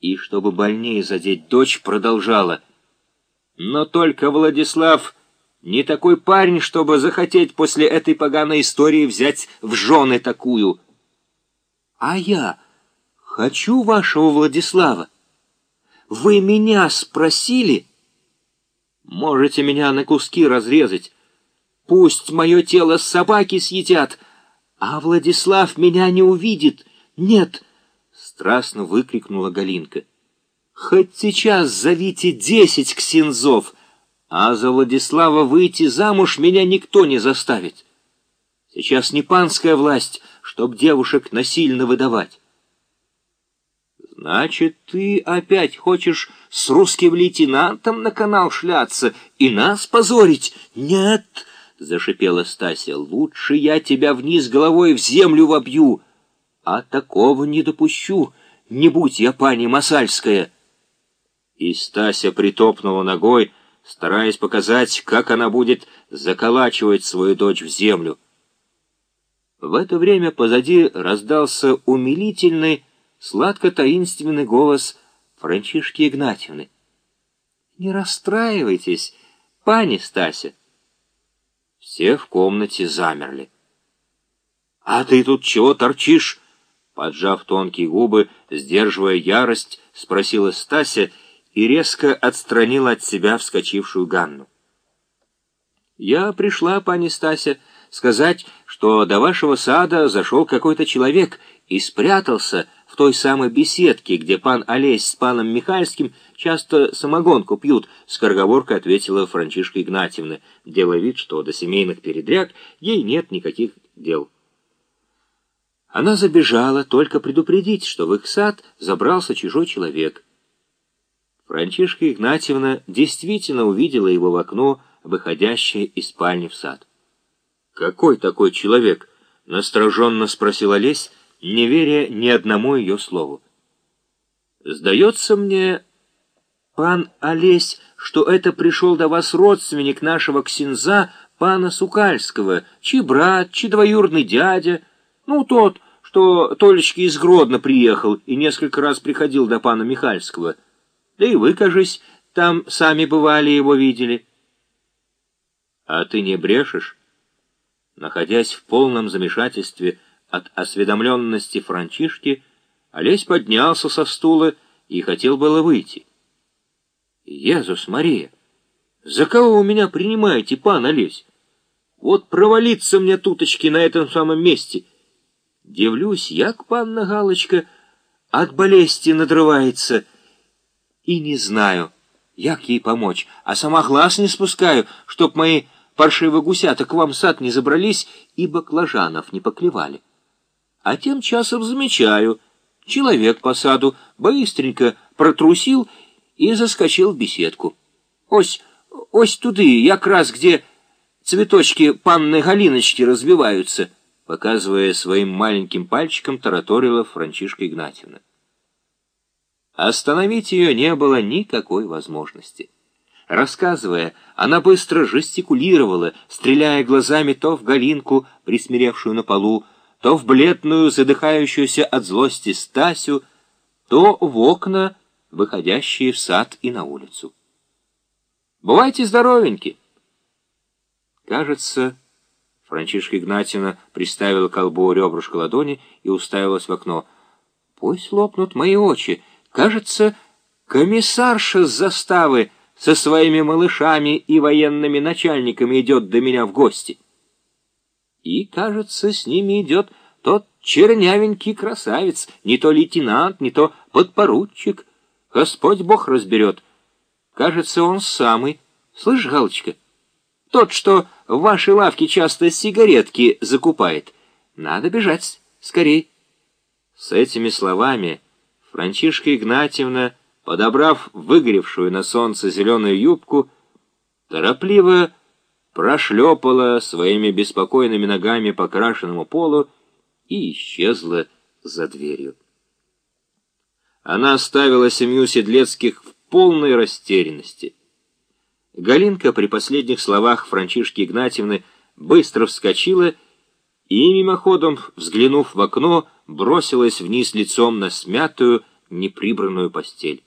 И, чтобы больнее задеть дочь, продолжала. Но только Владислав не такой парень, чтобы захотеть после этой поганой истории взять в жены такую. А я хочу вашего Владислава. Вы меня спросили? Можете меня на куски разрезать. Пусть мое тело собаки съедят, а Владислав меня не увидит. Нет, страстно выкрикнула Галинка. Хоть сейчас зовите десять ксензов, а за Владислава выйти замуж меня никто не заставит. Сейчас не панская власть, чтоб девушек насильно выдавать. Значит, ты опять хочешь с русским лейтенантом на канал шляться и нас позорить? Нет, — зашипела Стася, — лучше я тебя вниз головой в землю вобью. А такого не допущу, не будь я пани Масальская. И Стася притопнула ногой, стараясь показать, как она будет заколачивать свою дочь в землю. В это время позади раздался умилительный, сладко-таинственный голос Франчишки Игнатьевны. «Не расстраивайтесь, пани Стася!» Все в комнате замерли. «А ты тут чего торчишь?» Поджав тонкие губы, сдерживая ярость, спросила Стася и резко отстранила от себя вскочившую Ганну. «Я пришла, пани Стася, сказать, что до вашего сада зашел какой-то человек и спрятался в той самой беседке, где пан Олесь с паном Михальским часто самогонку пьют, — скороговоркой ответила Франчишка Игнатьевна, делая вид, что до семейных передряг ей нет никаких дел. Она забежала только предупредить, что в их сад забрался чужой человек. Франчишка Игнатьевна действительно увидела его в окно, выходящее из спальни в сад. «Какой такой человек?» — настороженно спросил Олесь, не веря ни одному ее слову. «Сдается мне, пан Олесь, что это пришел до вас родственник нашего ксенза, пана Сукальского, чей брат, чей двоюродный дядя, ну, тот, что Толечки из Гродно приехал и несколько раз приходил до пана Михальского. Да и вы, кажись, там сами бывали его видели». «А ты не брешешь?» Находясь в полном замешательстве от осведомленности Франчишки, Олесь поднялся со стула и хотел было выйти. «Езус Мария, за кого вы меня принимаете, пан Олесь? Вот провалиться мне туточки на этом самом месте. Дивлюсь, як панна Галочка от болезни надрывается, и не знаю, як ей помочь, а сама глаз не спускаю, чтоб мои паршивые гусята к вам в сад не забрались и баклажанов не поклевали. А тем часом замечаю, человек по саду быстренько протрусил и заскочил в беседку. Ось, ось туды, як раз где цветочки панны Галиночки разбиваются, показывая своим маленьким пальчиком, тараторила Франчишка Игнатьевна. Остановить ее не было никакой возможности. Рассказывая, она быстро жестикулировала, стреляя глазами то в Галинку, присмиревшую на полу, то в бледную, задыхающуюся от злости Стасю, то в окна, выходящие в сад и на улицу. «Бывайте здоровеньки!» Кажется, Франчишка Игнатьевна приставила к колбу ребрышко ладони и уставилась в окно. «Пусть лопнут мои очи. Кажется, комиссарша с заставы со своими малышами и военными начальниками идет до меня в гости. И, кажется, с ними идет тот чернявенький красавец, не то лейтенант, не то подпоручик. Господь Бог разберет. Кажется, он самый. Слышь, Галочка, тот, что в вашей лавке часто сигаретки закупает. Надо бежать скорей. С этими словами Франчишка Игнатьевна подобрав выгоревшую на солнце зеленую юбку, торопливо прошлепала своими беспокойными ногами по крашенному полу и исчезла за дверью. Она оставила семью Седлецких в полной растерянности. Галинка при последних словах Франчишки Игнатьевны быстро вскочила и, мимоходом взглянув в окно, бросилась вниз лицом на смятую, неприбранную постель.